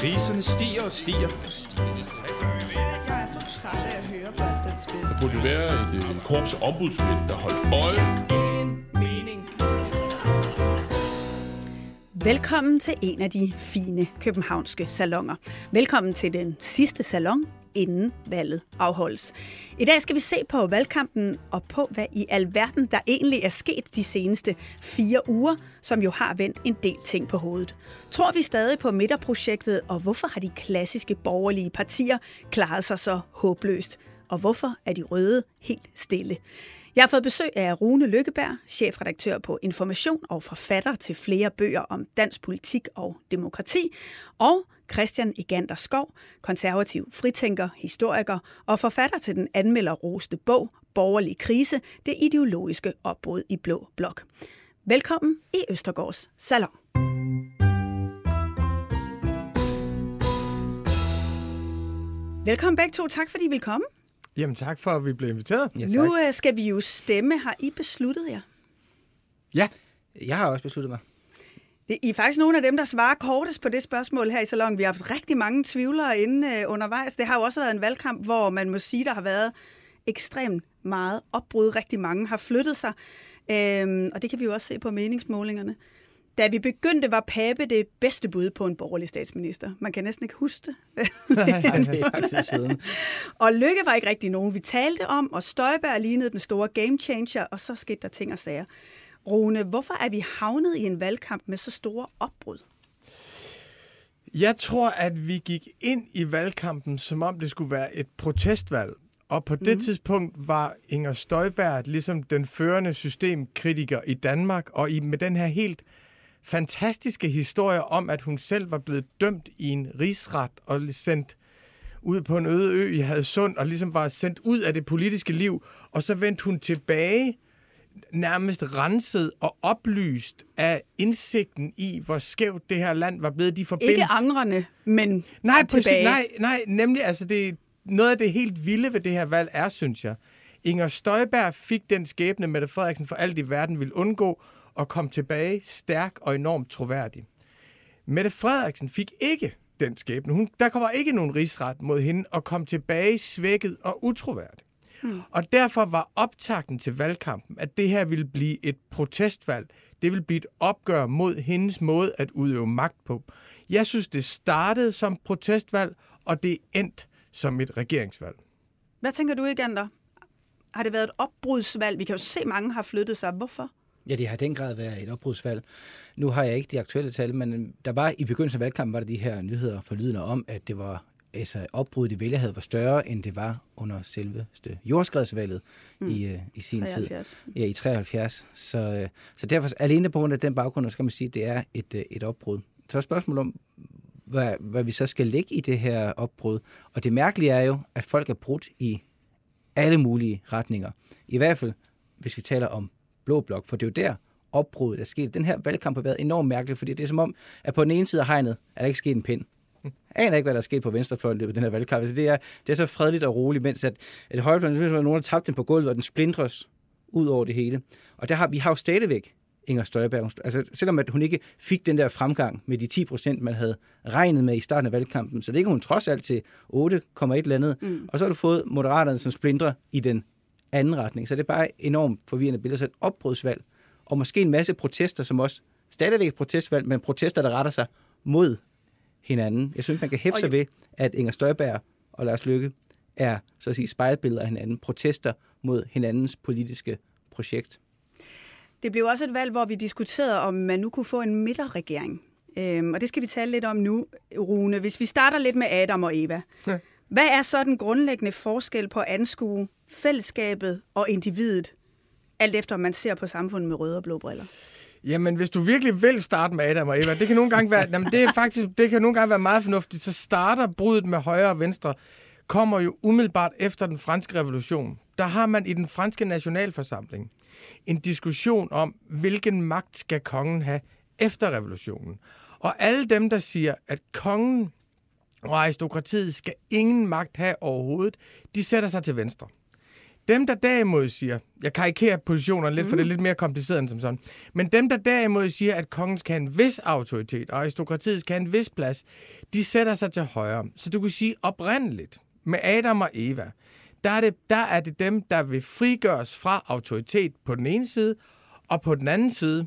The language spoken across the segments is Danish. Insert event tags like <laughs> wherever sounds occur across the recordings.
Priserne stiger og stiger. Jeg er så træt af at høre på alt den spil. Der burde være et øh, korps ombudsmænd, der holdt øje. Ingen mening. Velkommen til en af de fine københavnske salonger. Velkommen til den sidste salon, inden valget afholdes. I dag skal vi se på valgkampen og på, hvad i alverden der egentlig er sket de seneste fire uger, som jo har vendt en del ting på hovedet. Tror vi stadig på midterprojektet, og hvorfor har de klassiske borgerlige partier klaret sig så håbløst? Og hvorfor er de røde helt stille? Jeg har fået besøg af Rune Lykkeberg, chefredaktør på Information og forfatter til flere bøger om dansk politik og demokrati, og Christian Egander Skov, konservativ fritænker, historiker og forfatter til den anmelderroste bog Borgerlig krise, det ideologiske opbrud i Blå Blok. Velkommen i Østergårds Salon. Velkommen begge to. Tak fordi I vil komme. Jamen tak for, at vi blev inviteret. Ja, nu øh, skal vi jo stemme. Har I besluttet jer? Ja, Jeg har også besluttet mig. Det- I er faktisk nogle af dem, der svarer kortest på det spørgsmål her i salon. Vi har haft rigtig mange tvivlere inde øh, undervejs. Det har jo også været en valgkamp, hvor man må sige, der har været ekstremt meget opbrud. Rigtig mange har flyttet sig. Øhm, og det kan vi jo også se på meningsmålingerne. Da vi begyndte, var Pape det bedste bud på en borgerlig statsminister. Man kan næsten ikke huske det. <laughs> Nej, det er siden. <laughs> Og Lykke var ikke rigtig nogen, vi talte om, og Støjberg lignede den store game changer, og så skete der ting og sager. Rune, hvorfor er vi havnet i en valgkamp med så store opbrud? jeg tror, at vi gik ind i valgkampen, som om det skulle være et protestvalg. Og på det tidspunkt var Inger Støjberg ligesom den førende systemkritiker i Danmark, og i, med den her helt fantastiske historie om, at hun selv var blevet dømt i en rigsret og sendt ud på en øde ø i Hadsund, og ligesom var sendt ud af det politiske liv, og så vendte hun tilbage nærmest renset og oplyst af indsigten i, hvor skævt det her land var blevet. De Ikke forbindelser... angrende, men Nej, præcis, tilbage. nej, nej, nemlig, altså det, noget af det helt vilde ved det her valg er, synes jeg, Inger Støjberg fik den skæbne, Mette Frederiksen for alt i verden ville undgå, og kom tilbage stærk og enormt troværdig. Mette Frederiksen fik ikke den skæbne. Hun, der kommer ikke nogen rigsret mod hende, og kom tilbage svækket og utroværdig. Hmm. Og derfor var optakten til valgkampen, at det her ville blive et protestvalg. Det ville blive et opgør mod hendes måde at udøve magt på. Jeg synes, det startede som protestvalg, og det endte som et regeringsvalg. Hvad tænker du, Egander? Har det været et opbrudsvalg? Vi kan jo se, at mange har flyttet sig. Hvorfor? Ja, det har i den grad været et opbrudsvalg. Nu har jeg ikke de aktuelle tal, men der var i begyndelsen af valgkampen var der de her nyheder forlydende om, at det var altså opbruddet i vælgerhed var større, end det var under selveste jordskredsvalget mm. i, uh, i sin 73. tid. Ja, i 73. Så, øh, så derfor, alene på grund af den baggrund, så kan man sige, at det er et, øh, et opbrud. Så er spørgsmålet om, hvad, hvad vi så skal lægge i det her opbrud. Og det mærkelige er jo, at folk er brudt i alle mulige retninger. I hvert fald, hvis vi taler om blå blok, for det er jo der opbruddet er sket. Den her valgkamp har været enormt mærkelig, fordi det er som om, at på den ene side af hegnet er der ikke sket en pind. Jeg aner ikke, hvad der er sket på venstrefløjen i den her valgkamp. Altså, det, er, det er så fredeligt og roligt, mens at, at højrefløjen, er nogen, der tabte den på gulvet, og den splindres ud over det hele. Og der har, vi har jo stadigvæk Inger Støjberg. Altså, selvom at hun ikke fik den der fremgang med de 10 procent, man havde regnet med i starten af valgkampen, så ligger hun trods alt til 8,1 eller andet. Mm. Og så har du fået Moderaterne som splindrer i den anden retning. Så det er bare enormt forvirrende billede. Så et opbrudsvalg, og måske en masse protester, som også stadigvæk et protestvalg, men protester, der retter sig mod hinanden. Jeg synes, man kan hæfte sig ved, at Inger Støjberg og Lars Løkke er så at sige spejlbilleder af hinanden, protester mod hinandens politiske projekt. Det blev også et valg, hvor vi diskuterede, om man nu kunne få en midterregering. Øhm, og det skal vi tale lidt om nu, Rune. Hvis vi starter lidt med Adam og Eva. Hvad er så den grundlæggende forskel på at anskue fællesskabet og individet, alt efter om man ser på samfundet med røde og blå briller? Jamen, hvis du virkelig vil starte med Adam og Eva, det kan nogle gange være, jamen, det er faktisk, det kan nogle gange være meget fornuftigt. Så starter brudet med højre og venstre, kommer jo umiddelbart efter den franske revolution. Der har man i den franske nationalforsamling en diskussion om, hvilken magt skal kongen have efter revolutionen. Og alle dem, der siger, at kongen og aristokratiet skal ingen magt have overhovedet, de sætter sig til venstre. Dem, der derimod siger, jeg karikerer positionerne lidt, mm. for det er lidt mere kompliceret end som sådan, men dem, der derimod siger, at kongen skal have en vis autoritet, og aristokratiet skal have en vis plads, de sætter sig til højre. Så du kan sige oprindeligt, med Adam og Eva, der er, det, der er det dem, der vil frigøres fra autoritet på den ene side, og på den anden side,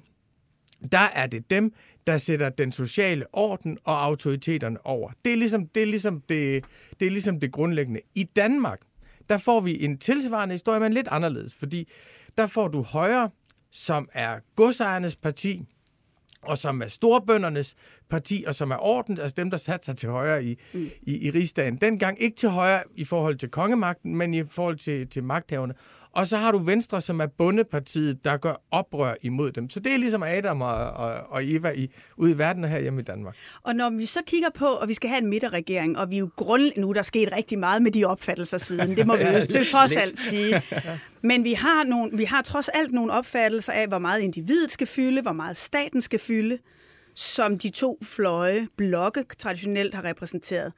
der er det dem, der sætter den sociale orden og autoriteterne over. Det er ligesom det, er ligesom det, det, er ligesom det grundlæggende. I Danmark, der får vi en tilsvarende historie, men lidt anderledes, fordi der får du højre, som er godsejernes parti, og som er storbøndernes parti, og som er orden, altså dem, der satte sig til højre i, mm. i, i rigsdagen. Dengang ikke til højre i forhold til kongemagten, men i forhold til, til magthaverne. Og så har du Venstre, som er bundepartiet, der gør oprør imod dem. Så det er ligesom Adam og, og, og Eva i, ude i verden og her hjemme i Danmark. Og når vi så kigger på, og vi skal have en midterregering, og vi er jo grund... Nu der er sket rigtig meget med de opfattelser siden, det må vi <laughs> jo til trods alt sige. Men vi har, nogle, vi har trods alt nogle opfattelser af, hvor meget individet skal fylde, hvor meget staten skal fylde, som de to fløje, blokke traditionelt har repræsenteret.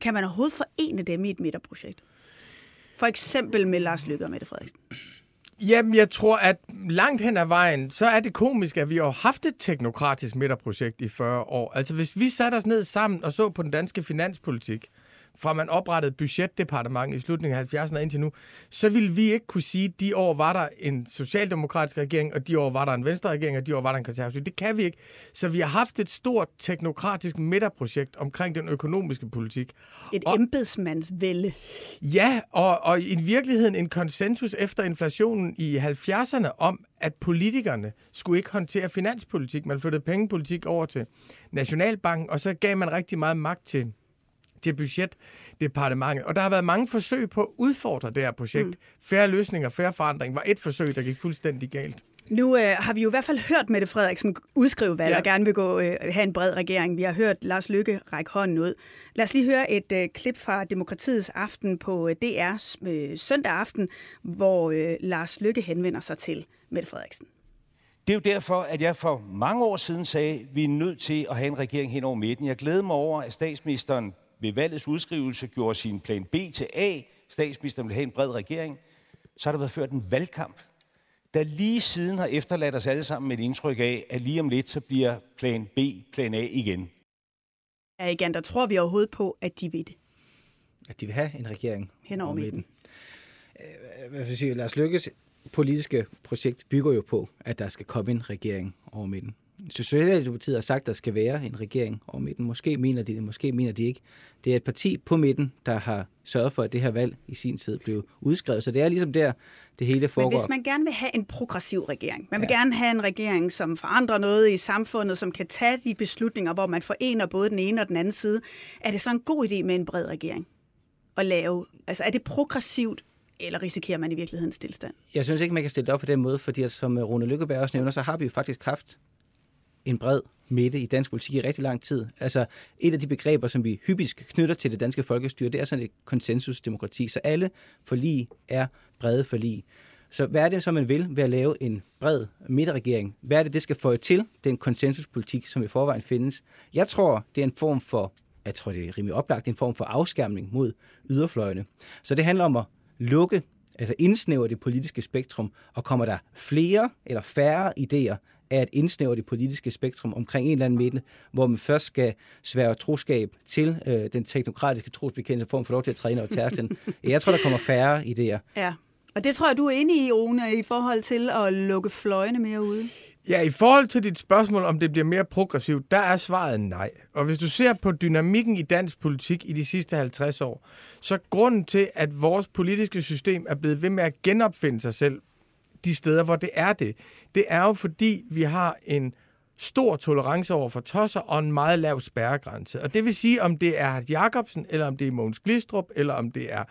Kan man overhovedet forene dem i et midterprojekt? For eksempel med Lars Lykke og Mette Frederiksen. Jamen, jeg tror, at langt hen ad vejen, så er det komisk, at vi har haft et teknokratisk midterprojekt i 40 år. Altså, hvis vi satte os ned sammen og så på den danske finanspolitik, fra man oprettede budgetdepartement i slutningen af 70'erne og indtil nu, så ville vi ikke kunne sige, at de år var der en socialdemokratisk regering, og de år var der en venstre regering, og de år var der en konservativ. Det kan vi ikke. Så vi har haft et stort teknokratisk midterprojekt omkring den økonomiske politik. Et og, embedsmandsvælde. Ja, og, og i virkeligheden en konsensus efter inflationen i 70'erne om, at politikerne skulle ikke håndtere finanspolitik. Man flyttede pengepolitik over til Nationalbanken, og så gav man rigtig meget magt til til budgetdepartementet. Og der har været mange forsøg på at udfordre det her projekt. Mm. Færre løsninger, færre forandring var et forsøg, der gik fuldstændig galt. Nu øh, har vi jo i hvert fald hørt Mette Frederiksen udskrive valg ja. og gerne vil gå øh, have en bred regering. Vi har hørt Lars Lykke række hånden ud. Lad os lige høre et øh, klip fra Demokratiets aften på øh, DR's øh, søndag aften, hvor øh, Lars Lykke henvender sig til Mette Frederiksen. Det er jo derfor, at jeg for mange år siden sagde, at vi er nødt til at have en regering hen over midten. Jeg glæder mig over, at statsministeren ved valgets udskrivelse gjorde sin plan B til A, statsministeren ville have en bred regering, så har der været ført en valgkamp, der lige siden har efterladt os alle sammen med et indtryk af, at lige om lidt, så bliver plan B plan A igen. Ja, igen, der tror vi overhovedet på, at de vil det. At de vil have en regering hen over midten. Øh, hvad vil sige, Lars Lykkes politiske projekt bygger jo på, at der skal komme en regering over midten. Socialdemokratiet har sagt, at der skal være en regering over midten. Måske mener de det, måske mener de ikke. Det er et parti på midten, der har sørget for, at det her valg i sin tid blev udskrevet. Så det er ligesom der, det hele foregår. Men hvis man gerne vil have en progressiv regering, man vil ja. gerne have en regering, som forandrer noget i samfundet, som kan tage de beslutninger, hvor man forener både den ene og den anden side, er det så en god idé med en bred regering? At lave, altså er det progressivt eller risikerer man i virkeligheden stillstand? Jeg synes ikke, man kan stille det op på den måde, fordi som Rune Lykkeberg også nævner, så har vi jo faktisk haft en bred midte i dansk politik i rigtig lang tid. Altså et af de begreber, som vi hyppigt knytter til det danske folkestyre, det er sådan et konsensusdemokrati. Så alle forlig er brede forlig. Så hvad er det, som man vil ved at lave en bred midterregering? Hvad er det, det skal få til den konsensuspolitik, som i forvejen findes? Jeg tror, det er en form for, jeg tror, det er rimelig oplagt, en form for afskærmning mod yderfløjene. Så det handler om at lukke, altså indsnævre det politiske spektrum, og kommer der flere eller færre idéer af at indsnævre det politiske spektrum omkring en eller anden midte, hvor man først skal svære troskab til øh, den teknokratiske trosbekendelse, for at få lov til at træne over tærsten. <laughs> Jeg tror, der kommer færre idéer. Ja, og det tror jeg, du er inde i, Rune, i forhold til at lukke fløjene mere ude. Ja, i forhold til dit spørgsmål, om det bliver mere progressivt, der er svaret nej. Og hvis du ser på dynamikken i dansk politik i de sidste 50 år, så grunden til, at vores politiske system er blevet ved med at genopfinde sig selv de steder, hvor det er det. Det er jo fordi, vi har en stor tolerance over for tosser og en meget lav spærregrænse. Og det vil sige, om det er Jacobsen, eller om det er Mogens Glistrup, eller om det er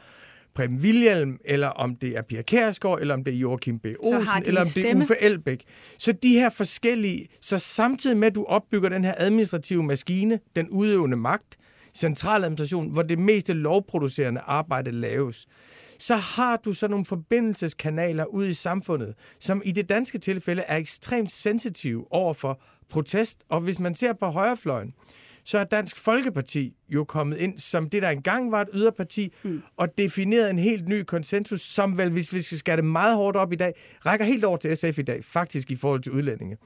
Preben Wilhjelm, eller om det er Pia Kærsgaard, eller om det er Joachim B. Olsen, eller om det er. Uffe Elbæk. Så de her forskellige, så samtidig med, at du opbygger den her administrative maskine, den udøvende magt, centraladministration, hvor det meste lovproducerende arbejde laves, så har du så nogle forbindelseskanaler ud i samfundet, som i det danske tilfælde er ekstremt sensitive over for protest. Og hvis man ser på højrefløjen, så er Dansk Folkeparti jo kommet ind som det, der engang var et yderparti, mm. og defineret en helt ny konsensus, som vel, hvis vi skal skære det meget hårdt op i dag, rækker helt over til SF i dag, faktisk i forhold til udlændinge.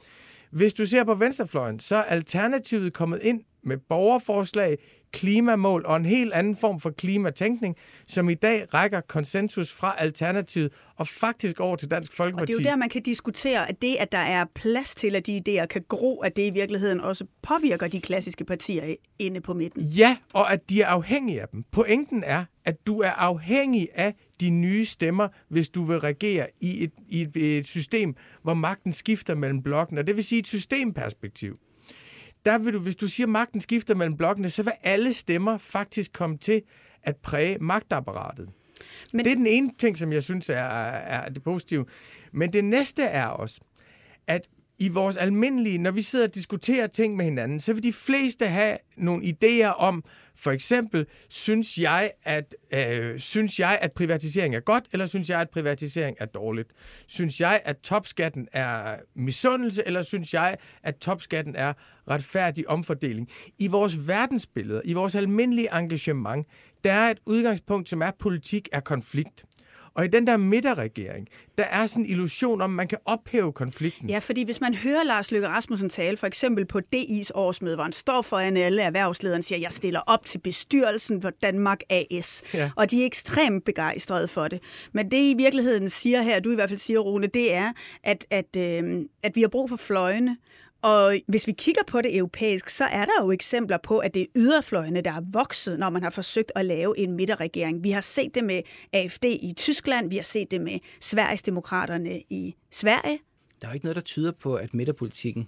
Hvis du ser på venstrefløjen, så er Alternativet kommet ind med borgerforslag, klimamål og en helt anden form for klimatænkning, som i dag rækker konsensus fra Alternativet og faktisk over til Dansk Og Folkeparti. det er jo der, man kan diskutere, at det, at der er plads til, at de idéer kan gro, at det i virkeligheden også påvirker de klassiske partier inde på midten. Ja, og at de er afhængige af dem. Pointen er, at du er afhængig af de nye stemmer, hvis du vil regere i et, i et, et system, hvor magten skifter mellem blokkene. Og det vil sige et systemperspektiv. Der vil du, hvis du siger, at magten skifter mellem blokkene, så vil alle stemmer faktisk komme til at præge magtapparatet. Men-. Det er den ene ting, som jeg synes er, er det positive. Men det næste er også, at i vores almindelige, når vi sidder og diskuterer ting med hinanden, så vil de fleste have nogle idéer om, for eksempel, synes jeg, at, øh, synes jeg, at privatisering er godt, eller synes jeg, at privatisering er dårligt? Synes jeg, at topskatten er misundelse, eller synes jeg, at topskatten er retfærdig omfordeling? I vores verdensbillede, i vores almindelige engagement, der er et udgangspunkt, som er, at politik er konflikt. Og i den der midterregering, der er sådan en illusion om, at man kan ophæve konflikten. Ja, fordi hvis man hører Lars Løkke Rasmussen tale, for eksempel på DI's årsmøde, hvor han står foran alle erhvervslederne og siger, jeg stiller op til bestyrelsen for Danmark AS. Ja. Og de er ekstremt begejstrede for det. Men det i virkeligheden siger her, du i hvert fald siger, Rune, det er, at, at, øh, at vi har brug for fløjene, og hvis vi kigger på det europæisk, så er der jo eksempler på, at det er yderfløjene, der er vokset, når man har forsøgt at lave en midterregering. Vi har set det med AFD i Tyskland, vi har set det med Sverigesdemokraterne i Sverige. Der er jo ikke noget, der tyder på, at midterpolitikken,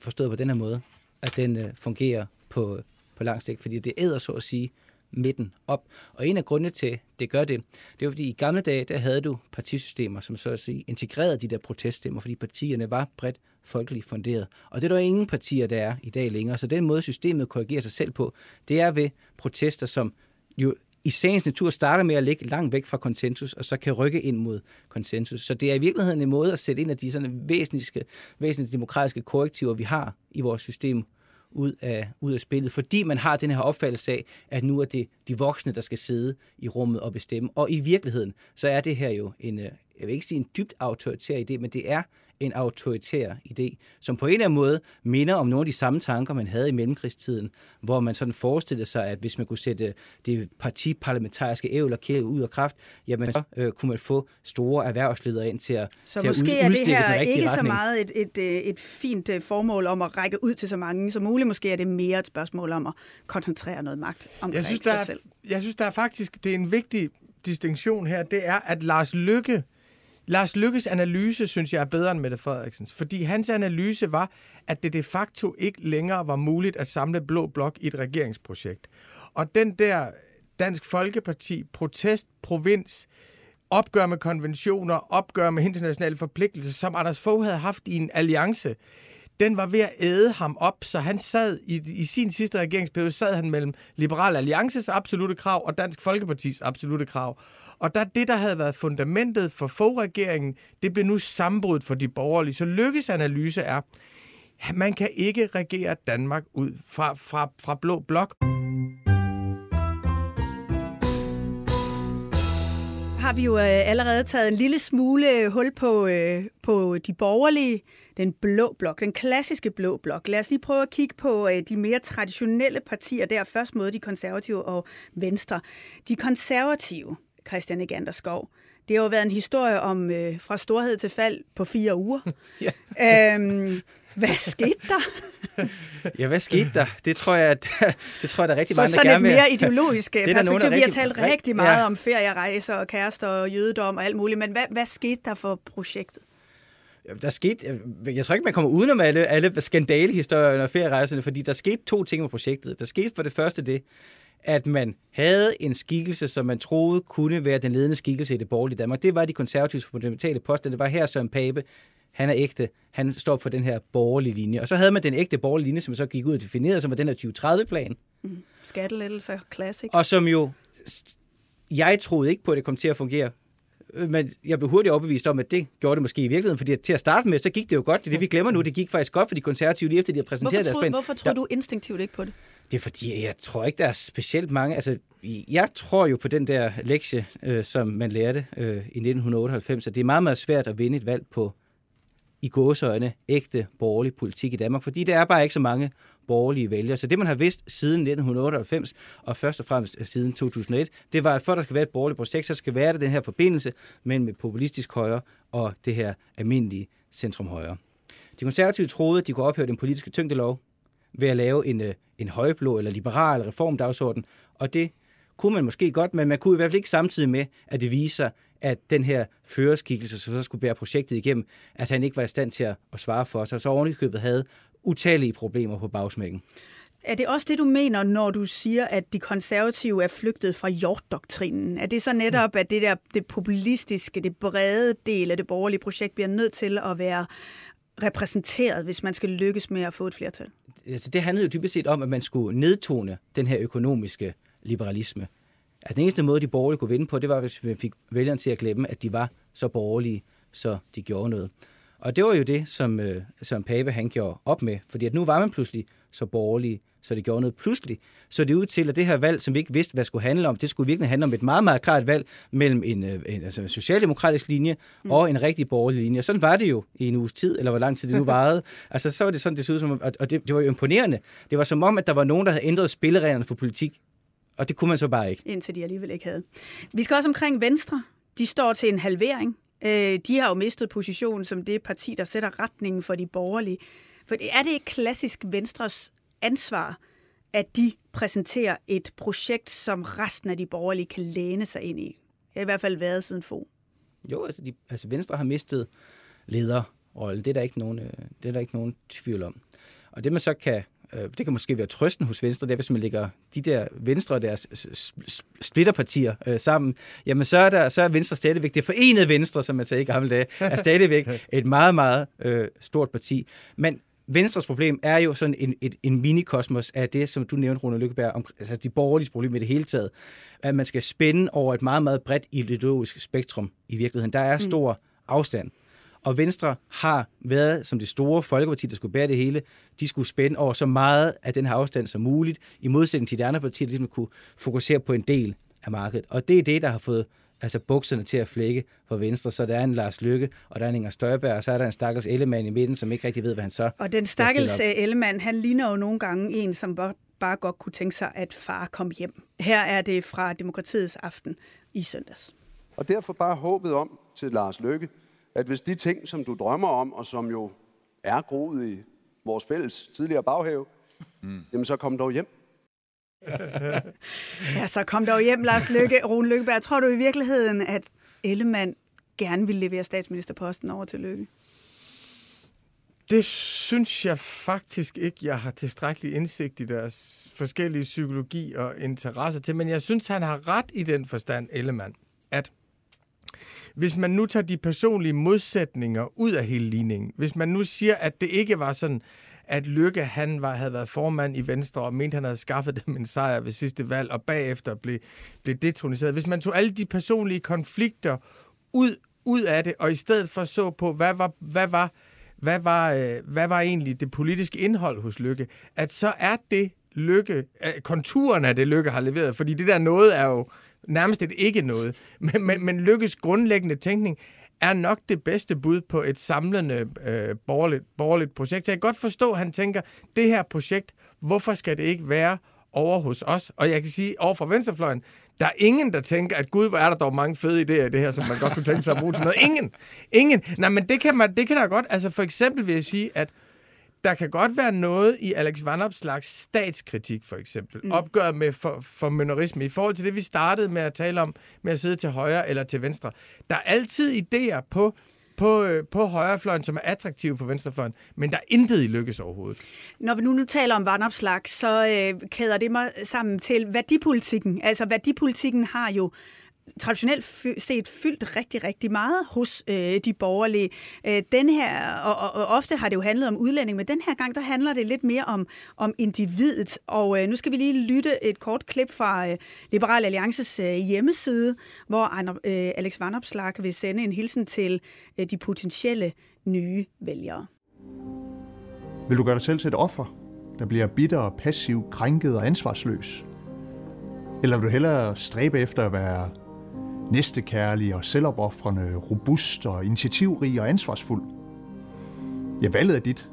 forstået på den her måde, at den øh, fungerer på, på lang sigt, fordi det æder så at sige midten op. Og en af grundene til, det gør det, det var fordi i gamle dage, der havde du partisystemer, som så at sige integrerede de der proteststemmer, fordi partierne var bredt folkeligt funderet. Og det er der ingen partier, der er i dag længere. Så den måde, systemet korrigerer sig selv på, det er ved protester, som jo i sagens natur starter med at ligge langt væk fra konsensus, og så kan rykke ind mod konsensus. Så det er i virkeligheden en måde at sætte ind af de sådan væsentlige, væsentlige demokratiske korrektiver, vi har i vores system, ud af, ud af spillet, fordi man har den her opfattelse af, at nu er det de voksne, der skal sidde i rummet og bestemme. Og i virkeligheden, så er det her jo en, øh, jeg vil ikke sige en dybt autoritær idé, men det er en autoritær idé, som på en eller anden måde minder om nogle af de samme tanker, man havde i mellemkrigstiden, hvor man sådan forestillede sig, at hvis man kunne sætte det partiparlamentariske ævl og kæle ud af kraft, jamen så øh, kunne man få store erhvervsledere ind til at, Så til måske at ud, er det her ikke så retning. meget et, et, øh, et fint øh, formål om at række ud til så mange som muligt. Måske er det mere et spørgsmål om at koncentrere noget magt omkring Jeg synes, sig der er, selv. jeg synes, der er faktisk, det er en vigtig distinktion her, det er, at Lars Lykke, Lars Lykkes analyse, synes jeg, er bedre end Mette Frederiksens. Fordi hans analyse var, at det de facto ikke længere var muligt at samle Blå Blok i et regeringsprojekt. Og den der Dansk Folkeparti, protest, provins, opgør med konventioner, opgør med internationale forpligtelser, som Anders Fogh havde haft i en alliance, den var ved at æde ham op, så han sad i, i sin sidste regeringsperiode, sad han mellem Liberal Alliances absolute krav og Dansk Folkepartis absolute krav. Og der det, der havde været fundamentet for Fogh-regeringen, det blev nu sammenbrudt for de borgerlige. Så Lykkes analyse er, at man kan ikke regere Danmark ud fra, fra, fra blå blok. Har vi jo øh, allerede taget en lille smule øh, hul på, øh, på de borgerlige, den blå blok, den klassiske blå blok. Lad os lige prøve at kigge på øh, de mere traditionelle partier der. Først mod de konservative og venstre. De konservative, Christian Eganderskov, det har jo været en historie om øh, fra storhed til fald på fire uger. <laughs> Ja. øhm, hvad skete der? <laughs> Ja, hvad skete der? Det tror jeg, at, <laughs> det tror jeg, der er rigtig For mange, der sådan et gerne vil. mere ideologisk Det nogen, perspektiv. der Vi har talt rigt- rigtig meget ja. om ferierejser og kærester og jødedom og alt muligt, men hvad, hvad skete der for projektet? Der skete, jeg tror ikke, man kommer udenom alle, alle skandalehistorierne og ferierejserne, fordi der skete to ting med projektet. Der skete for det første det, at man havde en skikkelse, som man troede kunne være den ledende skikkelse i det borgerlige Danmark. Det var de konservatives fundamentale poster. Det var her Søren Pape, han er ægte, han står for den her borgerlige linje. Og så havde man den ægte borgerlige linje, som så gik ud og definerede, som var den her 2030-plan. Mm. Skattelettelser, classic. Og som jo, jeg troede ikke på, at det kom til at fungere. Men jeg blev hurtigt overbevist om, at det gjorde det måske i virkeligheden, fordi til at starte med, så gik det jo godt. Det er det, vi glemmer nu. Det gik faktisk godt for de konservative, lige efter de har præsenteret hvorfor deres plan. Hvorfor tror du instinktivt ikke på det? Det er fordi, jeg tror ikke, der er specielt mange... Altså, jeg tror jo på den der lektie, øh, som man lærte øh, i 1998, at det er meget, meget svært at vinde et valg på i gåseøjne ægte borgerlig politik i Danmark, fordi der er bare ikke så mange borgerlige vælgere. Så det, man har vidst siden 1998, og først og fremmest øh, siden 2001, det var, at for der skal være et borgerligt projekt, så skal være der den her forbindelse mellem populistisk højre og det her almindelige centrum højre. De konservative troede, at de kunne ophæve den politiske tyngdelov ved at lave en, øh, en højblå eller liberal reformdagsorden, og det kunne man måske godt, men man kunne i hvert fald ikke samtidig med, at det viser, at den her førerskikkelse, som så skulle bære projektet igennem, at han ikke var i stand til at, at svare for sig, så ovenikøbet havde utallige problemer på bagsmækken. Er det også det, du mener, når du siger, at de konservative er flygtet fra Hjort-doktrinen? Er det så netop, at det der det populistiske, det brede del af det borgerlige projekt bliver nødt til at være repræsenteret, hvis man skal lykkes med at få et flertal? Altså, det handlede jo dybest set om, at man skulle nedtone den her økonomiske liberalisme. At den eneste måde, de borgerlige kunne vinde på, det var, hvis man fik vælgerne til at glemme, at de var så borgerlige, så de gjorde noget. Og det var jo det, som, øh, som Pape han gjorde op med, fordi at nu var man pludselig så borgerlige, så det gjorde noget pludselig. Så det ud til, at det her valg, som vi ikke vidste, hvad skulle handle om, det skulle virkelig handle om et meget, meget klart valg mellem en, øh, en, altså en socialdemokratisk linje mm. og en rigtig borgerlig linje. Og sådan var det jo i en uges tid, eller hvor lang tid det nu <laughs> varede. altså så var det sådan, det så ud som, og det, det var jo imponerende. Det var som om, at der var nogen, der havde ændret spillereglerne for politik og det kunne man så bare ikke. Indtil de alligevel ikke havde. Vi skal også omkring Venstre. De står til en halvering. Øh, de har jo mistet position som det parti, der sætter retningen for de borgerlige. For er det ikke klassisk Venstres ansvar, at de præsenterer et projekt, som resten af de borgerlige kan læne sig ind i? Det har i hvert fald været siden få. Jo, altså, de, altså Venstre har mistet lederrollen. Det er der ikke nogen, øh, det er der ikke nogen tvivl om. Og det man så kan Øh, det kan måske være trøsten hos Venstre, det er, hvis man lægger de der Venstre og deres splitterpartier øh, sammen, jamen så er, der, så er Venstre stadigvæk, det forenede Venstre, som man sagde i gamle dage, er stadigvæk <laughs> et meget, meget øh, stort parti. Men Venstres problem er jo sådan en, et, en minikosmos af det, som du nævnte, Rune Lykkeberg, om altså de borgerlige problem i det hele taget. At man skal spænde over et meget, meget bredt ideologisk spektrum i virkeligheden. Der er mm. stor afstand og Venstre har været som det store folkeparti, der skulle bære det hele. De skulle spænde over så meget af den her afstand som muligt, i modsætning til de andre partier, der ligesom kunne fokusere på en del af markedet. Og det er det, der har fået altså bukserne til at flække for Venstre. Så der er en Lars Lykke, og der er en Inger Støjberg, og så er der en stakkels Ellemann i midten, som ikke rigtig ved, hvad han så Og den stakkels Ellemann, han ligner jo nogle gange en, som bare godt kunne tænke sig, at far kom hjem. Her er det fra Demokratiets aften i søndags. Og derfor bare håbet om til Lars Løkke, at hvis de ting, som du drømmer om, og som jo er groet i vores fælles tidligere baghave, mm. jamen så kom dog hjem ja, så kom dog hjem, Lars Lykke. Rune Lykkeberg, tror du i virkeligheden, at Ellemann gerne vil levere statsministerposten over til Lykke? Det synes jeg faktisk ikke, jeg har tilstrækkelig indsigt i deres forskellige psykologi og interesser til, men jeg synes, han har ret i den forstand, Ellemann, at hvis man nu tager de personlige modsætninger ud af hele ligningen, hvis man nu siger, at det ikke var sådan, at Lykke han var, havde været formand i Venstre og mente, han havde skaffet dem en sejr ved sidste valg, og bagefter blev, blev detroniseret. Hvis man tog alle de personlige konflikter ud, ud af det, og i stedet for så på, hvad var, hvad var, hvad var, øh, hvad var egentlig det politiske indhold hos Lykke, at så er det Lykke, øh, konturen af det Lykke har leveret, fordi det der noget er jo, nærmest et ikke noget. Men, men, men Lykkes grundlæggende tænkning er nok det bedste bud på et samlende øh, borgerligt, borgerligt projekt. Så jeg kan godt forstå, at han tænker, det her projekt, hvorfor skal det ikke være over hos os? Og jeg kan sige, over fra venstrefløjen, der er ingen, der tænker, at gud, hvor er der dog mange fede idéer i det her, som man godt kunne tænke sig at bruge til noget. Ingen. Ingen. Nej, men det kan, man, det kan der godt. Altså for eksempel vil jeg sige, at der kan godt være noget i Alex slags statskritik, for eksempel. Mm. Opgør med for, formynderisme. I forhold til det, vi startede med at tale om, med at sidde til højre eller til venstre. Der er altid idéer på på, øh, på højrefløjen, som er attraktive for venstrefløjen, men der er intet i lykkes overhovedet. Når vi nu, nu taler om vandopslag, så øh, kæder det mig sammen til værdipolitikken. Altså værdipolitikken har jo traditionelt set fyldt rigtig, rigtig meget hos øh, de borgerlige. Øh, den her, og, og, og ofte har det jo handlet om udlænding, men den her gang, der handler det lidt mere om, om individet. Og øh, nu skal vi lige lytte et kort klip fra øh, Liberal Alliances øh, hjemmeside, hvor Ander, øh, Alex Vanopslag vil sende en hilsen til øh, de potentielle nye vælgere. Vil du gøre dig selv til et offer, der bliver bitter, passiv, krænket og ansvarsløs? Eller vil du hellere stræbe efter at være næstekærlig og selvopoffrende, robust og initiativrig og ansvarsfuld? Ja, valget er dit.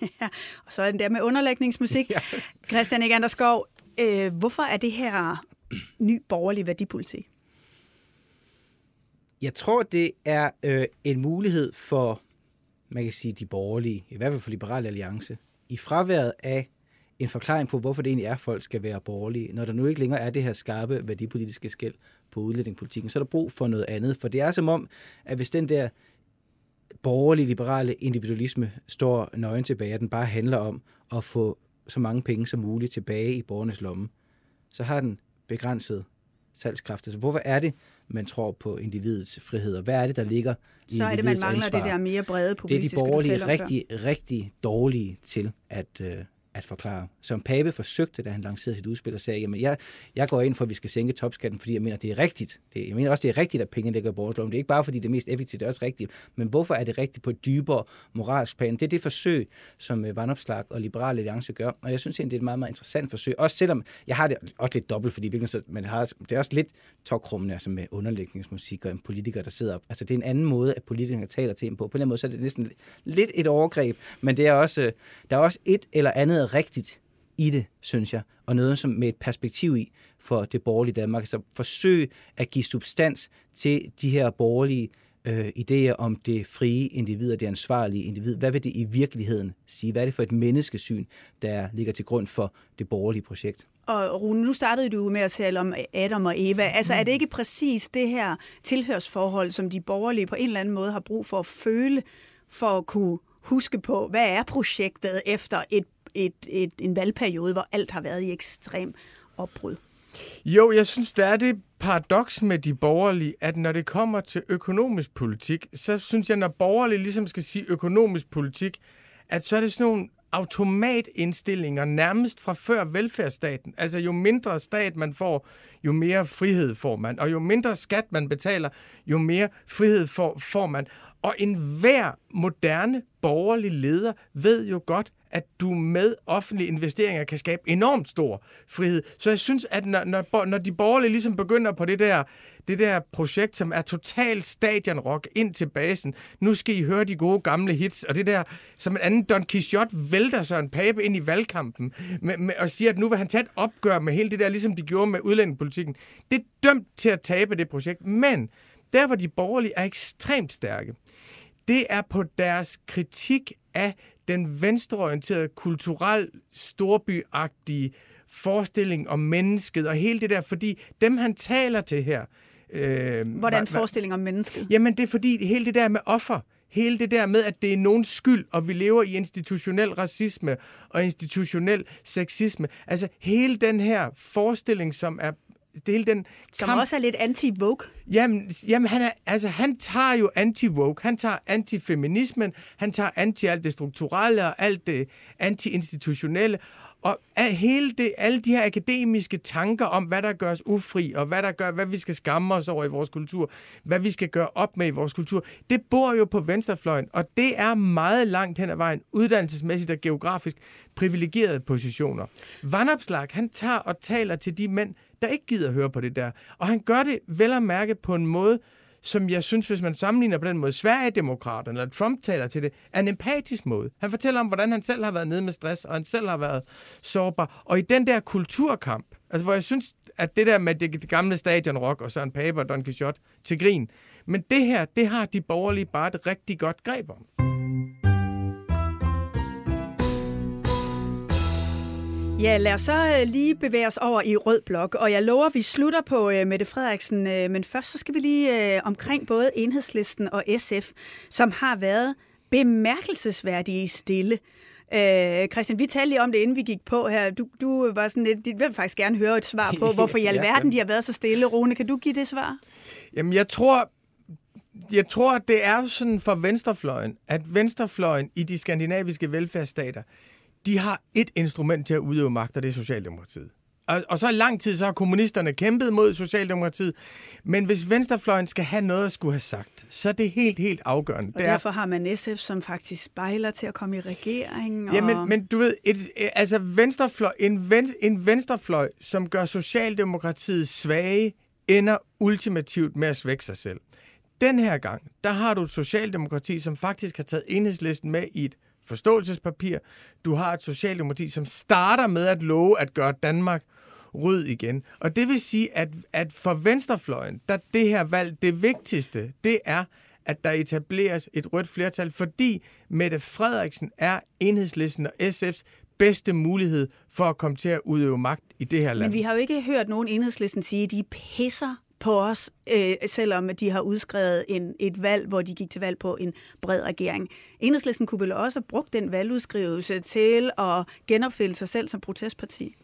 <laughs> Ja, og så er den der med underlægningsmusik. <laughs> ja. Christian Egander Skov, øh, hvorfor er det her ny borgerlig værdipolitik? Jeg tror, det er øh, en mulighed for, man kan sige, de borgerlige, i hvert fald for Liberale Alliance, i fraværet af en forklaring på, hvorfor det egentlig er, at folk skal være borgerlige. Når der nu ikke længere er det her skarpe værdipolitiske skæld på udlændingepolitikken, så er der brug for noget andet. For det er som om, at hvis den der borgerlige, liberale individualisme står nøgen tilbage, at den bare handler om at få så mange penge som muligt tilbage i borgernes lomme, så har den begrænset salgskraft. Altså, hvorfor er det, man tror på individets frihed, og hvad er det, der ligger i Så er det, man mangler ansvar? det der mere brede Det er populistiske, de borgerlige rigtig, rigtig dårlige til at, øh, at forklare. Som Pape forsøgte, da han lancerede sit udspil og sagde, jamen jeg, jeg går ind for, at vi skal sænke topskatten, fordi jeg mener, det er rigtigt. Det, jeg mener også, det er rigtigt, at pengene ligger i borgerloven. Det er ikke bare, fordi det er mest effektivt, det er også rigtigt. Men hvorfor er det rigtigt på et dybere moralsk plan? Det er det forsøg, som øh, Vandopslag og Liberale Alliance gør. Og jeg synes egentlig, det er et meget, meget interessant forsøg. Også selvom jeg har det også lidt dobbelt, fordi virkelig, så- man har, det er også lidt tokrummende, altså med underlægningsmusik og en politiker, der sidder op. Altså det er en anden måde, at politikerne taler til en på. På den måde, så er det næsten lidt et overgreb, men det er også, øh, der er også et eller andet rigtigt i det, synes jeg, og noget som med et perspektiv i for det borgerlige Danmark. Så forsøg at give substans til de her borgerlige øh, idéer om det frie individ og det ansvarlige individ. Hvad vil det i virkeligheden sige? Hvad er det for et menneskesyn, der ligger til grund for det borgerlige projekt? Og Rune, nu startede du med at tale om Adam og Eva. Altså er det ikke præcis det her tilhørsforhold, som de borgerlige på en eller anden måde har brug for at føle, for at kunne huske på, hvad er projektet efter et, et, et, en valgperiode, hvor alt har været i ekstrem opbrud? Jo, jeg synes, der er det paradoks med de borgerlige, at når det kommer til økonomisk politik, så synes jeg, når borgerlige ligesom skal sige økonomisk politik, at så er det sådan nogle automatindstillinger nærmest fra før velfærdsstaten. Altså jo mindre stat man får, jo mere frihed får man. Og jo mindre skat man betaler, jo mere frihed får, får man. Og enhver moderne borgerlig leder ved jo godt, at du med offentlige investeringer kan skabe enormt stor frihed. Så jeg synes, at når, når, når de borgerlige ligesom begynder på det der, det der projekt, som er total stadionrock ind til basen, nu skal I høre de gode gamle hits, og det der, som en anden Don Quixote vælter Søren Pape ind i valgkampen, med, med, og siger, at nu vil han tage et opgør med hele det der, ligesom de gjorde med udlændingepolitikken. Det er dømt til at tabe det projekt, men der, hvor de borgerlige er ekstremt stærke, det er på deres kritik af den venstreorienterede, kulturel, storbyagtige forestilling om mennesket og hele det der, fordi dem, han taler til her... Øh, Hvordan forestilling om mennesket? Jamen, det er fordi hele det der med offer, hele det der med, at det er nogens skyld, og vi lever i institutionel racisme og institutionel sexisme. Altså hele den her forestilling, som er det hele den Som kamp, også er lidt anti-vogue. Jamen, jamen han, er, altså, han tager jo anti-woke, han tager anti-feminismen, han tager anti alt det strukturelle og alt det anti-institutionelle. Og hele det, alle de her akademiske tanker om, hvad der gør os ufri, og hvad der gør, hvad vi skal skamme os over i vores kultur, hvad vi skal gøre op med i vores kultur, det bor jo på venstrefløjen, og det er meget langt hen ad vejen, uddannelsesmæssigt og geografisk privilegerede positioner. Vandopslag, han tager og taler til de mænd, der ikke gider høre på det der. Og han gør det vel at mærke på en måde, som jeg synes, hvis man sammenligner på den måde, Sverigedemokraterne eller Trump taler til det, er en empatisk måde. Han fortæller om, hvordan han selv har været nede med stress, og han selv har været sårbar. Og i den der kulturkamp, altså hvor jeg synes, at det der med det, det gamle stadionrock og Søren Pape og Don Quixote til grin, men det her, det har de borgerlige bare et rigtig godt greb om. Ja, lad os så øh, lige bevæge os over i rød blok, og jeg lover, at vi slutter på uh, Mette Frederiksen, uh, men først så skal vi lige uh, omkring både Enhedslisten og SF, som har været bemærkelsesværdige stille. Uh, Christian, vi talte lige om det, inden vi gik på her. Du, du var sådan lidt, vil faktisk gerne høre et svar på, <laughs> hvorfor i alverden de har været så stille. Rune, kan du give det svar? Jamen, jeg tror, jeg tror, det er sådan for venstrefløjen, at venstrefløjen i de skandinaviske velfærdsstater, de har et instrument til at udøve magt, og det er Socialdemokratiet. Og, og så i lang tid, så har kommunisterne kæmpet mod Socialdemokratiet. Men hvis venstrefløjen skal have noget at skulle have sagt, så er det helt, helt afgørende. Og det derfor er, har man SF, som faktisk spejler til at komme i regering. Og... Jamen, men du ved, et, altså venstrefløj, en, ven, en venstrefløj, som gør Socialdemokratiet svage, ender ultimativt med at svække sig selv. Den her gang, der har du et Socialdemokrati, som faktisk har taget enhedslisten med i et forståelsespapir. Du har et Socialdemokrati, som starter med at love at gøre Danmark rød igen. Og det vil sige, at, at for venstrefløjen, der det her valg, det vigtigste, det er, at der etableres et rødt flertal, fordi Mette Frederiksen er enhedslisten og SF's bedste mulighed for at komme til at udøve magt i det her land. Men vi har jo ikke hørt nogen enhedslisten sige, at de pisser på os, øh, selvom de har udskrevet en, et valg, hvor de gik til valg på en bred regering. Enhedslisten kunne vel også have brugt den valgudskrivelse til at genopfælde sig selv som protestparti?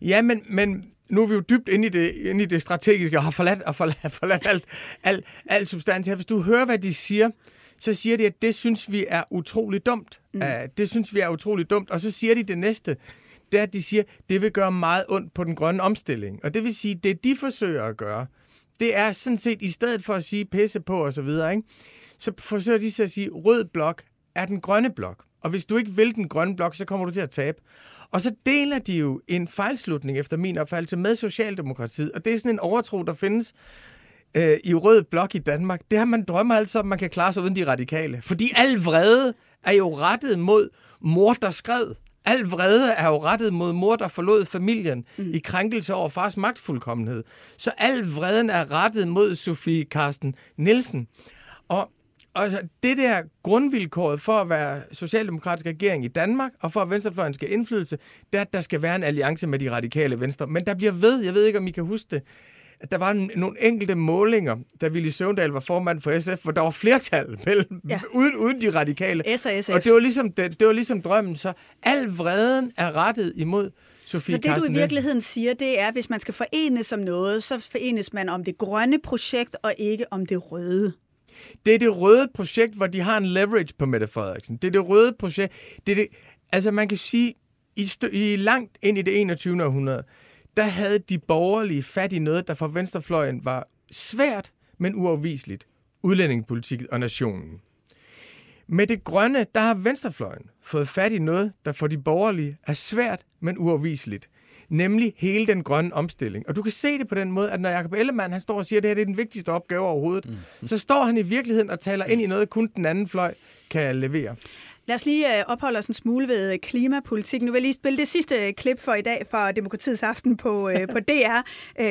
Ja, men, men nu er vi jo dybt inde i det, inde i det strategiske og har forladt, og forladt, <laughs> forladt alt, alt, alt substans her. Hvis du hører, hvad de siger, så siger de, at det synes vi er utrolig dumt. Mm. Uh, det synes vi er utrolig dumt. Og så siger de det næste det er, at de siger, det vil gøre meget ondt på den grønne omstilling. Og det vil sige, det de forsøger at gøre, det er sådan set, i stedet for at sige pisse på og så videre, ikke? så forsøger de så at sige, rød blok er den grønne blok. Og hvis du ikke vil den grønne blok, så kommer du til at tabe. Og så deler de jo en fejlslutning, efter min opfattelse, med Socialdemokratiet. Og det er sådan en overtro, der findes øh, i rød blok i Danmark. Det har man drømmer altså, om, man kan klare sig uden de radikale. Fordi al vrede er jo rettet mod mor, der skred. Al vrede er jo rettet mod mor, der forlod familien mm. i krænkelse over fars magtfuldkommenhed. Så al vreden er rettet mod Sofie Karsten Nielsen. Og og det der grundvilkåret for at være socialdemokratisk regering i Danmark, og for at venstrefløjen skal indflydelse, det er, at der skal være en alliance med de radikale venstre. Men der bliver ved, jeg ved ikke, om I kan huske det, at der var nogle enkelte målinger, da Willy Søvndal var formand for SF, hvor der var flertal <laughs> mellem, ja. uden, uden de radikale. S og SF. Og det var, ligesom, det, det var ligesom drømmen. Så al vreden er rettet imod Sofie Så det, du i virkeligheden siger, det er, at hvis man skal forenes om noget, så forenes man om det grønne projekt, og ikke om det røde. Det er det røde projekt, hvor de har en leverage på Mette Frederiksen. Det er det røde projekt. Det er det, altså man kan sige, i, i langt ind i det 21. århundrede, der havde de borgerlige fat i noget, der for venstrefløjen var svært, men uafviseligt. Udlændingepolitik og nationen. Med det grønne, der har venstrefløjen fået fat i noget, der for de borgerlige er svært, men uafviseligt. Nemlig hele den grønne omstilling. Og du kan se det på den måde, at når Jacob Ellemann han står og siger, at det her det er den vigtigste opgave overhovedet, mm. så står han i virkeligheden og taler ind i noget, kun den anden fløj kan levere. Lad os lige øh, opholde os en smule ved øh, klimapolitik. Nu vil jeg lige spille det sidste øh, klip for i dag fra Demokratiets Aften på, på <laughs> DR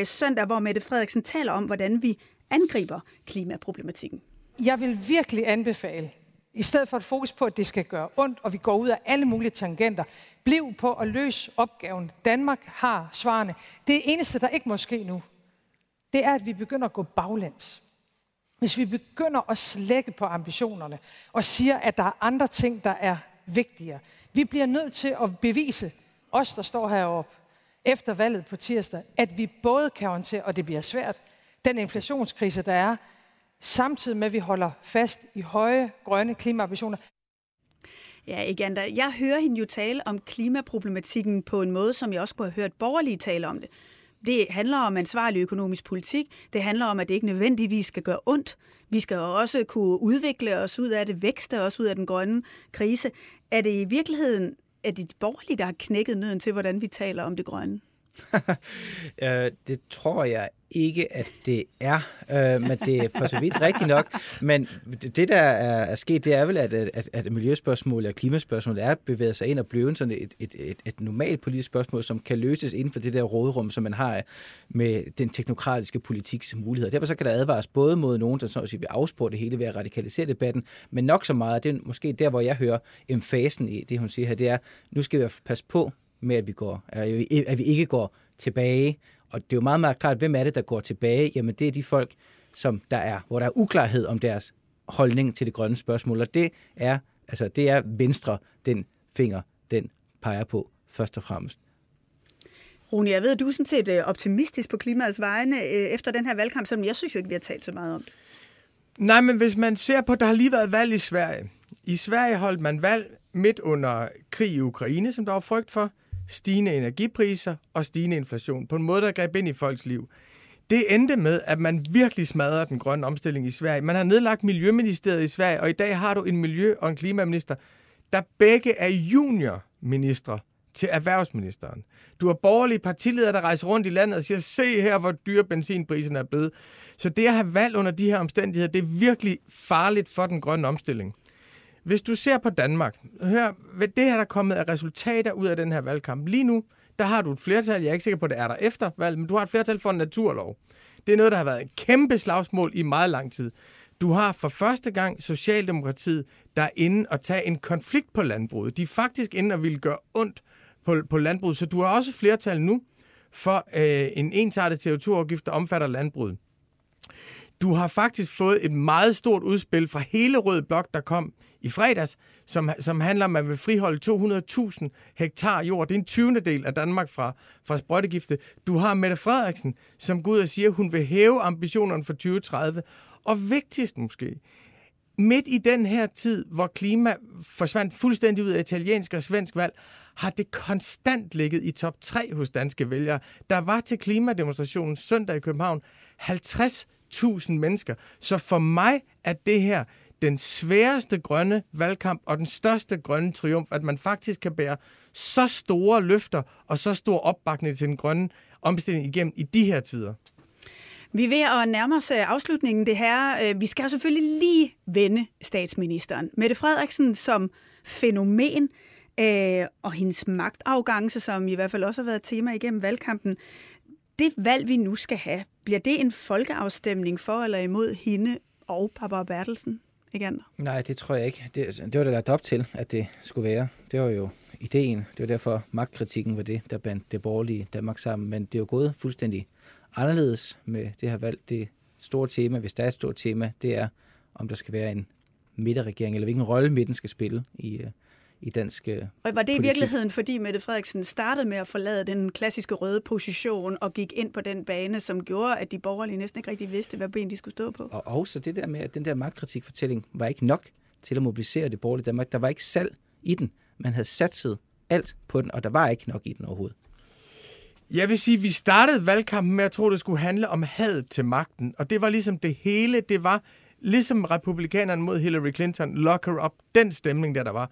søndag, hvor Mette Frederiksen taler om, hvordan vi angriber klimaproblematikken. Jeg vil virkelig anbefale, i stedet for et fokus på, at det skal gøre ondt, og vi går ud af alle mulige tangenter, bliv på at løse opgaven. Danmark har svarene. Det eneste, der ikke må ske nu, det er, at vi begynder at gå baglæns. Hvis vi begynder at slække på ambitionerne og siger, at der er andre ting, der er vigtigere. Vi bliver nødt til at bevise, os der står heroppe, efter valget på tirsdag, at vi både kan håndtere, og det bliver svært, den inflationskrise, der er, samtidig med, at vi holder fast i høje grønne klimaambitioner. Ja, igen, jeg hører hende jo tale om klimaproblematikken på en måde, som jeg også kunne have hørt borgerlige tale om det. Det handler om ansvarlig økonomisk politik. Det handler om, at det ikke nødvendigvis skal gøre ondt. Vi skal også kunne udvikle os ud af det, vækste os ud af den grønne krise. Er det i virkeligheden at det de borgerlige, der har knækket nøden til, hvordan vi taler om det grønne? <laughs> Øh, det tror jeg ikke, at det er, øh, men det er for så vidt rigtigt nok. Men det, der er, er sket, det er vel, at, at, at miljøspørgsmål og klimaspørgsmål er bevæget sig ind og blevet sådan et, et, et, et normalt politisk spørgsmål, som kan løses inden for det der rådrum, som man har med den teknokratiske politiks muligheder. Derfor så kan der advares både mod nogen, der så at sige, vil afspore det hele ved at radikalisere debatten, men nok så meget, det er måske der, hvor jeg hører emfasen i det, hun siger her, det er, nu skal vi passe på med, at vi, går, at vi ikke går tilbage. Og det er jo meget, meget klart, hvem er det, der går tilbage? Jamen, det er de folk, som der er, hvor der er uklarhed om deres holdning til det grønne spørgsmål. Og det er, altså, det er Venstre, den finger, den peger på først og fremmest. Rune, jeg ved, at du er sådan set øh, optimistisk på klimaets vegne øh, efter den her valgkamp, som jeg synes jo ikke, vi har talt så meget om. Nej, men hvis man ser på, der har lige været valg i Sverige. I Sverige holdt man valg midt under krig i Ukraine, som der var frygt for, stigende energipriser og stigende inflation, på en måde, der greb ind i folks liv. Det endte med, at man virkelig smadrede den grønne omstilling i Sverige. Man har nedlagt Miljøministeriet i Sverige, og i dag har du en miljø- og en klimaminister, der begge er juniorministre til erhvervsministeren. Du har borgerlige partiledere, der rejser rundt i landet og siger, se her, hvor dyre benzinpriserne er blevet. Så det at have valg under de her omstændigheder, det er virkelig farligt for den grønne omstilling. Hvis du ser på Danmark, hør, hvad det her der er kommet af resultater ud af den her valgkamp. Lige nu, der har du et flertal, jeg er ikke sikker på, at det er der efter valg, men du har et flertal for en naturlov. Det er noget, der har været et kæmpe slagsmål i meget lang tid. Du har for første gang Socialdemokratiet, der er inde og tage en konflikt på landbruget. De er faktisk inde og vil gøre ondt på, på landbruget, så du har også flertal nu for øh, en ensartet CO2-afgift, der omfatter landbruget. Du har faktisk fået et meget stort udspil fra hele Rød Blok, der kom i fredags, som, som handler om, at man vil friholde 200.000 hektar jord. Det er en 20. del af Danmark fra, fra sprøjtegifte. Du har Mette Frederiksen, som går ud og siger, at hun vil hæve ambitionerne for 2030. Og vigtigst måske, midt i den her tid, hvor klima forsvandt fuldstændig ud af italiensk og svensk valg, har det konstant ligget i top 3 hos danske vælgere. Der var til klimademonstrationen søndag i København 50.000 mennesker. Så for mig er det her den sværeste grønne valgkamp og den største grønne triumf, at man faktisk kan bære så store løfter og så stor opbakning til den grønne omstilling igennem i de her tider. Vi er ved at nærme os øh, afslutningen det her. Øh, vi skal selvfølgelig lige vende statsministeren. Mette Frederiksen som fænomen øh, og hendes magtafgangse, som i hvert fald også har været tema igennem valgkampen. Det valg, vi nu skal have, bliver det en folkeafstemning for eller imod hende og Papa Bertelsen? Igen? Nej, det tror jeg ikke. Det, altså, det var det lagt op til, at det skulle være. Det var jo ideen. Det var derfor magtkritikken var det, der bandt det borgerlige Danmark sammen. Men det er jo gået fuldstændig anderledes med det her valg. Det store tema, hvis der er et stort tema, det er, om der skal være en midterregering, eller hvilken rolle midten skal spille i, øh, i dansk øh, Og var det politik. i virkeligheden, fordi Mette Frederiksen startede med at forlade den klassiske røde position og gik ind på den bane, som gjorde, at de borgerlige næsten ikke rigtig vidste, hvad ben de skulle stå på? Og også det der med, at den der magtkritikfortælling var ikke nok til at mobilisere det borgerlige Danmark. Der var ikke salg i den. Man havde satset alt på den, og der var ikke nok i den overhovedet. Jeg vil sige, at vi startede valgkampen med at tro, at det skulle handle om had til magten. Og det var ligesom det hele. Det var ligesom republikanerne mod Hillary Clinton, lock her up, den stemning, der der var.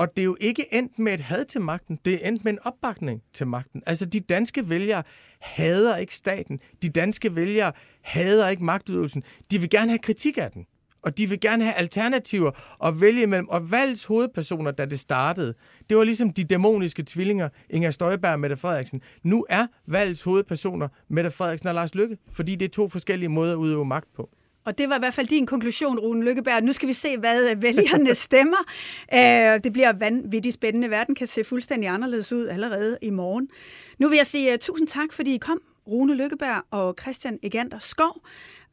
Og det er jo ikke endt med et had til magten, det er endt med en opbakning til magten. Altså, de danske vælgere hader ikke staten. De danske vælgere hader ikke magtudøvelsen. De vil gerne have kritik af den. Og de vil gerne have alternativer at vælge imellem. Og valgets hovedpersoner, da det startede, det var ligesom de dæmoniske tvillinger, Inger Støjberg og Mette Frederiksen. Nu er valgets hovedpersoner Mette Frederiksen og Lars Lykke, fordi det er to forskellige måder at udøve magt på. Og det var i hvert fald din konklusion, Rune Lykkeberg. Nu skal vi se, hvad vælgerne <laughs> stemmer. Øh, det bliver vanvittigt spændende. Verden kan se fuldstændig anderledes ud allerede i morgen. Nu vil jeg sige uh, tusind tak, fordi I kom, Rune Lykkeberg og Christian Egander Skov.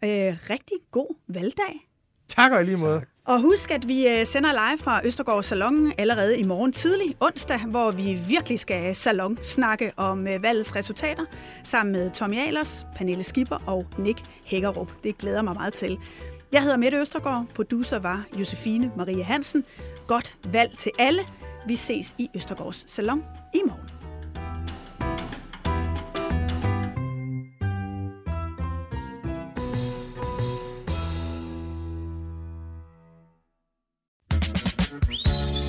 Uh, rigtig god valgdag. Tak og lige måde. Og husk, at vi øh, sender live fra Østergaard Salon allerede i morgen tidlig onsdag, hvor vi virkelig skal øh, salon snakke om øh, valgets resultater sammen med Tommy Alers, Pernille Skipper og Nick Hækkerup. Det glæder mig meget til. Jeg hedder Mette Østergaard, producer var Josefine Marie Hansen. Godt valg til alle. Vi ses i Østergaards Salon i morgen.